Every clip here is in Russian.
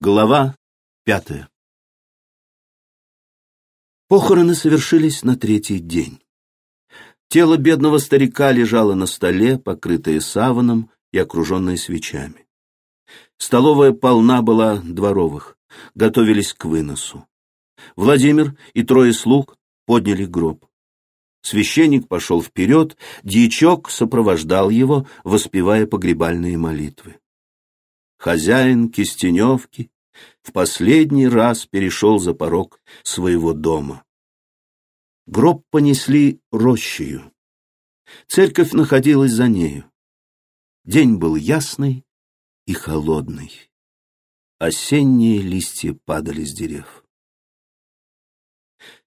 Глава пятая Похороны совершились на третий день. Тело бедного старика лежало на столе, покрытое саваном и окруженное свечами. Столовая полна была дворовых, готовились к выносу. Владимир и трое слуг подняли гроб. Священник пошел вперед, дьячок сопровождал его, воспевая погребальные молитвы хозяин Кистеневки в последний раз перешел за порог своего дома. Гроб понесли рощею. Церковь находилась за нею. День был ясный и холодный. Осенние листья падали с дерев.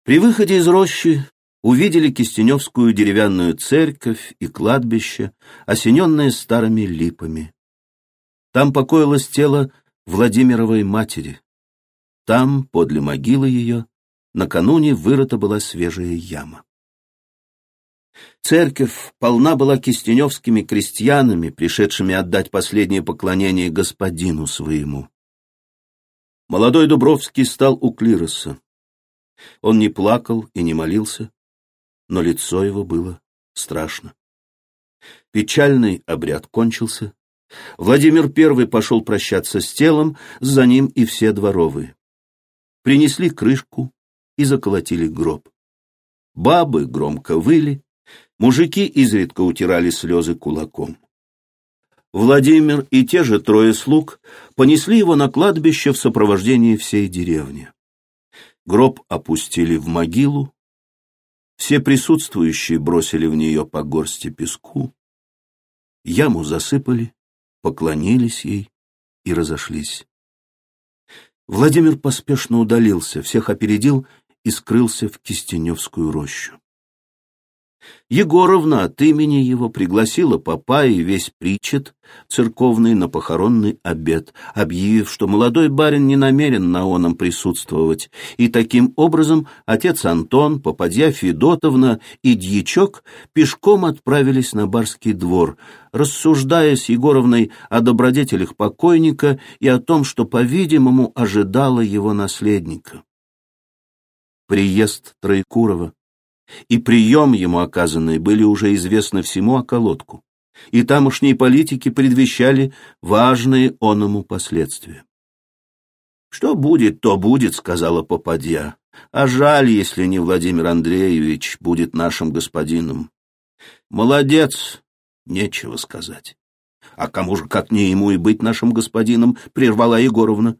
При выходе из рощи увидели Кистеневскую деревянную церковь и кладбище, осененное старыми липами. Там покоилось тело Владимировой матери. Там, подле могилы ее, накануне вырыта была свежая яма. Церковь полна была кистеневскими крестьянами, пришедшими отдать последнее поклонение господину своему. Молодой Дубровский стал у клироса. Он не плакал и не молился, но лицо его было страшно. Печальный обряд кончился, Владимир I пошел прощаться с телом, за ним и все дворовые. Принесли крышку и заколотили гроб. Бабы громко выли, мужики изредка утирали слезы кулаком. Владимир и те же трое слуг понесли его на кладбище в сопровождении всей деревни. Гроб опустили в могилу, все присутствующие бросили в нее по горсти песку, яму засыпали, поклонились ей и разошлись. Владимир поспешно удалился, всех опередил и скрылся в Кистеневскую рощу. Егоровна от имени его пригласила папа и весь причет церковный на похоронный обед, объявив, что молодой барин не намерен на оном присутствовать, и таким образом отец Антон, попадья Федотовна и дьячок пешком отправились на барский двор, рассуждая с Егоровной о добродетелях покойника и о том, что, по-видимому, ожидало его наследника. Приезд Троекурова и прием ему оказанные были уже известны всему околотку, и тамошние политики предвещали важные оному последствия. «Что будет, то будет», — сказала попадья. «А жаль, если не Владимир Андреевич будет нашим господином. Молодец, нечего сказать». «А кому же, как не ему и быть нашим господином?» — прервала Егоровна.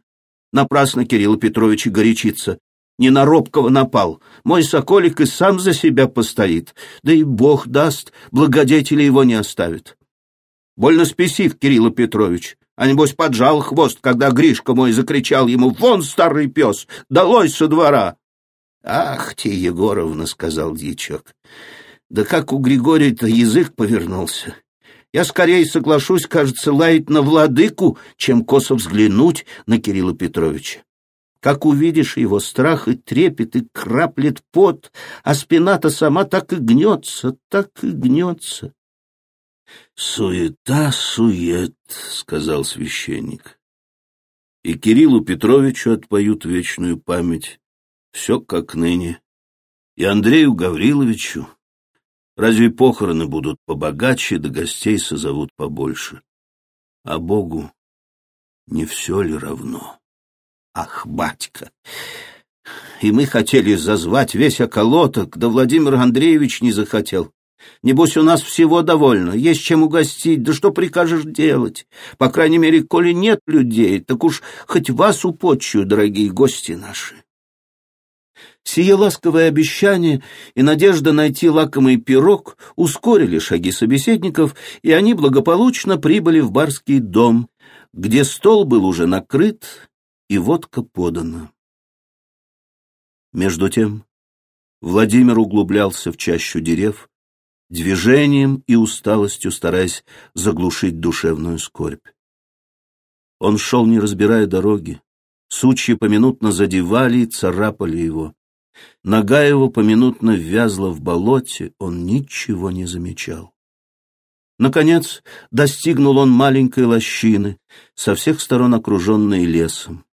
Напрасно Кирилл Петрович горячится не на робкого напал. Мой соколик и сам за себя постоит. Да и бог даст, благодетели его не оставит. Больно спесив, Кирилл Петрович. А небось поджал хвост, когда Гришка мой закричал ему «Вон, старый пес! Долой со двора!» «Ах ты, Егоровна!» — сказал дьячок. «Да как у Григория-то язык повернулся! Я скорее соглашусь, кажется, лаять на владыку, чем косо взглянуть на Кирилла Петровича. Как увидишь его, страх и трепет, и краплет пот, а спина-то сама так и гнется, так и гнется. — Суета, сует, — сказал священник. И Кириллу Петровичу отпоют вечную память, все как ныне. И Андрею Гавриловичу. Разве похороны будут побогаче, да гостей созовут побольше? А Богу не все ли равно? Ах, батька! И мы хотели зазвать весь околоток, да Владимир Андреевич не захотел. Небось, у нас всего довольно, есть чем угостить, да что прикажешь делать? По крайней мере, коли нет людей, так уж хоть вас употчую, дорогие гости наши. Сие ласковое обещание и надежда найти лакомый пирог ускорили шаги собеседников, и они благополучно прибыли в барский дом, где стол был уже накрыт, и водка подана. Между тем Владимир углублялся в чащу дерев, движением и усталостью стараясь заглушить душевную скорбь. Он шел, не разбирая дороги, сучья поминутно задевали и царапали его. Нога его поминутно ввязла в болоте, он ничего не замечал. Наконец достигнул он маленькой лощины, со всех сторон окруженной лесом.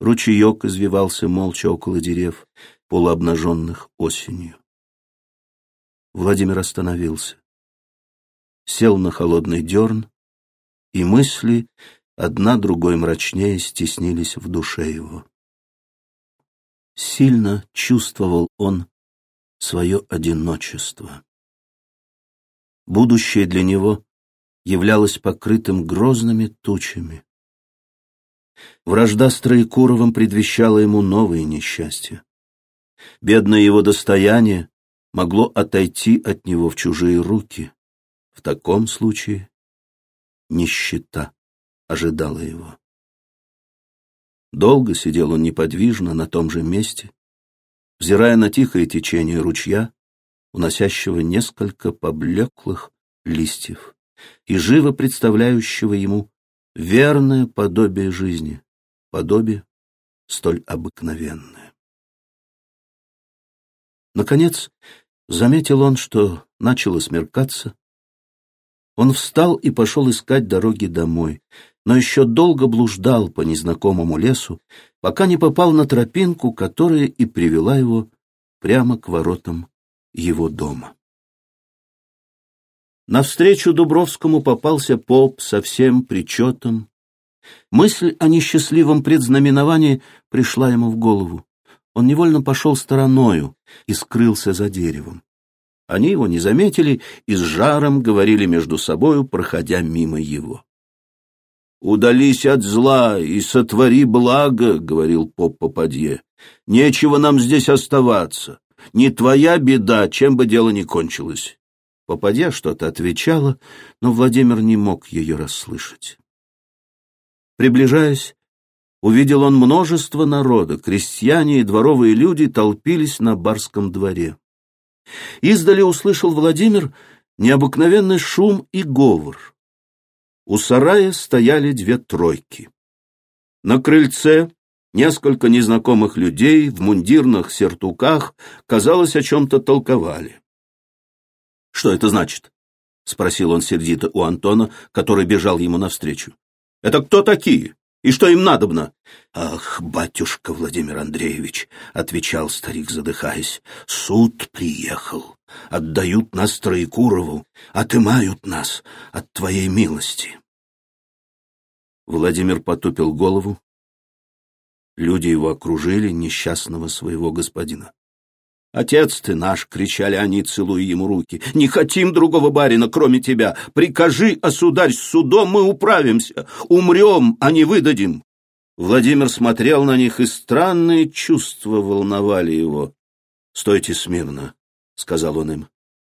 Ручеек извивался молча около дерев, полуобнаженных осенью. Владимир остановился, сел на холодный дерн, и мысли, одна другой мрачнее, стеснились в душе его. Сильно чувствовал он свое одиночество. Будущее для него являлось покрытым грозными тучами. Вражда с Троекуровым предвещала ему новые несчастья. Бедное его достояние могло отойти от него в чужие руки. В таком случае нищета ожидала его. Долго сидел он неподвижно на том же месте, взирая на тихое течение ручья, уносящего несколько поблеклых листьев и живо представляющего ему верное подобие жизни, подобие столь обыкновенное. Наконец, заметил он, что начало смеркаться. Он встал и пошел искать дороги домой, но еще долго блуждал по незнакомому лесу, пока не попал на тропинку, которая и привела его прямо к воротам его дома. Навстречу Дубровскому попался поп со всем причетом. Мысль о несчастливом предзнаменовании пришла ему в голову. Он невольно пошел стороною и скрылся за деревом. Они его не заметили и с жаром говорили между собою, проходя мимо его. «Удались от зла и сотвори благо», — говорил поп Попадье. «Нечего нам здесь оставаться. Не твоя беда, чем бы дело ни кончилось». Попадья что-то отвечала, но Владимир не мог ее расслышать. Приближаясь, увидел он множество народа, крестьяне и дворовые люди толпились на барском дворе. Издали услышал Владимир необыкновенный шум и говор. У сарая стояли две тройки. На крыльце несколько незнакомых людей в мундирных сертуках, казалось, о чем-то толковали. «Что это значит?» — спросил он сердито у Антона, который бежал ему навстречу. «Это кто такие? И что им надобно?» «Ах, батюшка Владимир Андреевич!» — отвечал старик, задыхаясь. «Суд приехал. Отдают нас Троекурову, отымают нас от твоей милости. Владимир потупил голову. Люди его окружили, несчастного своего господина. «Отец ты наш!» — кричали они, целуя ему руки. «Не хотим другого барина, кроме тебя! Прикажи, а сударь, с судом мы управимся! Умрем, а не выдадим!» Владимир смотрел на них, и странные чувства волновали его. «Стойте смирно», — сказал он им.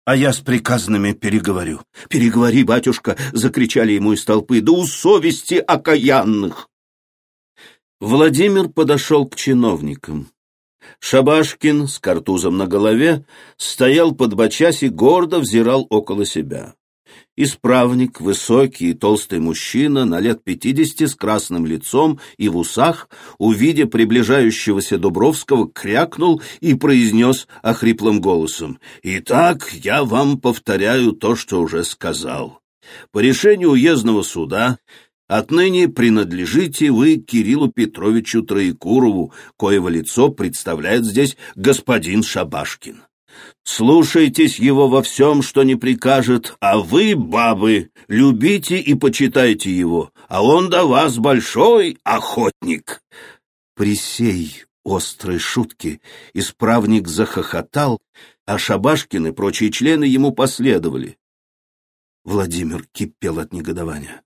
«А я с приказанными переговорю». «Переговори, батюшка!» — закричали ему из толпы. «Да у совести окаянных!» Владимир подошел к чиновникам. Шабашкин с картузом на голове стоял под бочась и гордо взирал около себя. Исправник, высокий и толстый мужчина, на лет пятидесяти, с красным лицом и в усах, увидя приближающегося Дубровского, крякнул и произнес охриплым голосом. «Итак, я вам повторяю то, что уже сказал. По решению уездного суда Отныне принадлежите вы Кириллу Петровичу Троекурову, коего лицо представляет здесь господин Шабашкин. Слушайтесь его во всем, что не прикажет, а вы, бабы, любите и почитайте его, а он до вас большой охотник. При сей острой шутке исправник захохотал, а Шабашкин и прочие члены ему последовали. Владимир кипел от негодования.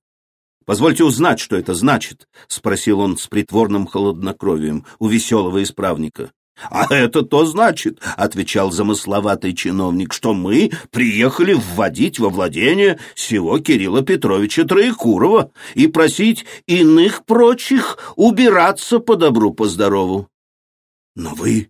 «Позвольте узнать, что это значит», — спросил он с притворным холоднокровием у веселого исправника. «А это то значит», — отвечал замысловатый чиновник, «что мы приехали вводить во владение сего Кирилла Петровича Троекурова и просить иных прочих убираться по добру, по здорову». «Но вы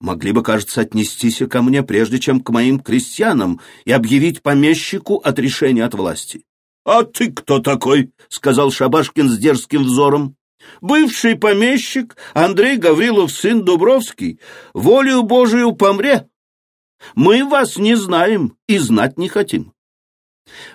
могли бы, кажется, отнестись ко мне прежде, чем к моим крестьянам и объявить помещику отрешение от власти. «А ты кто такой?» — сказал Шабашкин с дерзким взором. «Бывший помещик Андрей Гаврилов, сын Дубровский, волею Божию помре. Мы вас не знаем и знать не хотим».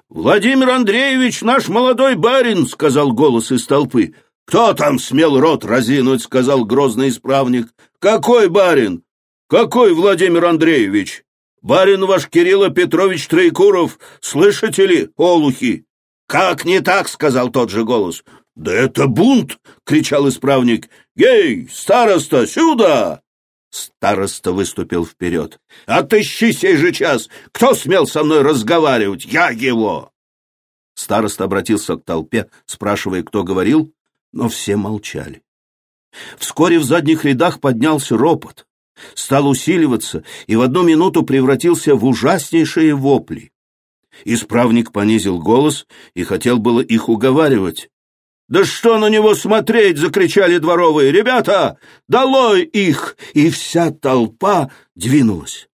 «Владимир Андреевич, наш молодой барин», — сказал голос из толпы. «Кто там смел рот разинуть?» — сказал грозный исправник. «Какой барин? Какой Владимир Андреевич? Барин ваш Кирилла Петрович Троекуров, слышите ли, олухи?» «Как не так?» — сказал тот же голос. «Да это бунт!» — кричал исправник. «Ей, староста, сюда!» Староста выступил вперед. «Отыщи сей же час! Кто смел со мной разговаривать? Я его!» Староста обратился к толпе, спрашивая, кто говорил, но все молчали. Вскоре в задних рядах поднялся ропот, стал усиливаться и в одну минуту превратился в ужаснейшие вопли. Исправник понизил голос и хотел было их уговаривать. «Да что на него смотреть!» — закричали дворовые. «Ребята, долой их!» И вся толпа двинулась.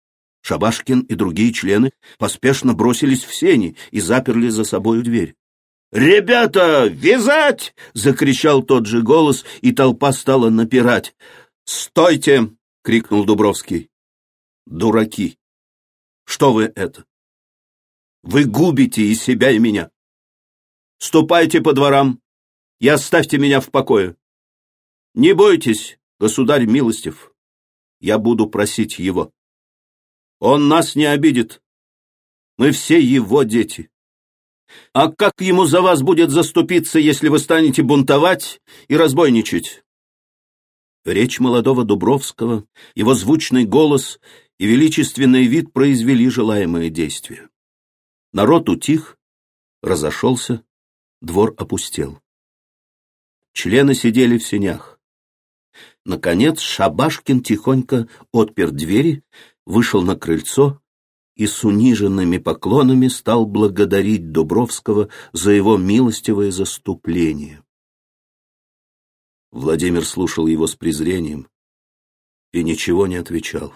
Шабашкин и другие члены поспешно бросились в сени и заперли за собою дверь. «Ребята, вязать!» — закричал тот же голос, и толпа стала напирать. «Стойте!» — крикнул Дубровский. «Дураки! Что вы это? Вы губите и себя, и меня. Ступайте по дворам и оставьте меня в покое. Не бойтесь, государь милостив, я буду просить его. Он нас не обидит. Мы все его дети. А как ему за вас будет заступиться, если вы станете бунтовать и разбойничать? Речь молодого Дубровского, его звучный голос и величественный вид произвели желаемое действие. Народ утих, разошелся, двор опустел. Члены сидели в сенях. Наконец Шабашкин тихонько отпер двери, вышел на крыльцо и с униженными поклонами стал благодарить Дубровского за его милостивое заступление. Владимир слушал его с презрением и ничего не отвечал.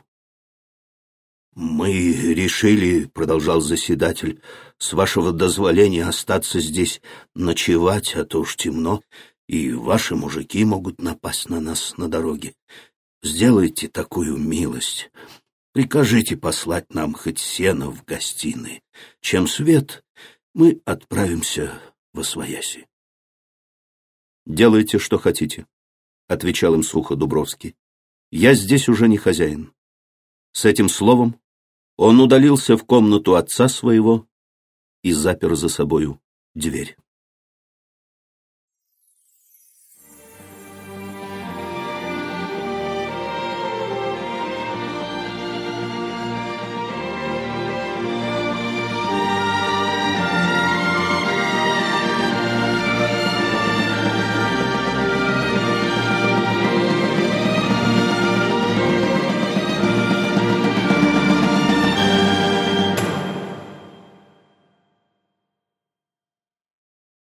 «Мы решили, — продолжал заседатель, — с вашего дозволения остаться здесь ночевать, а то уж темно, и ваши мужики могут напасть на нас на дороге. Сделайте такую милость. Прикажите послать нам хоть сено в гостиной. Чем свет, мы отправимся в Освояси. «Делайте, что хотите», — отвечал им сухо Дубровский. «Я здесь уже не хозяин». С этим словом он удалился в комнату отца своего и запер за собою дверь.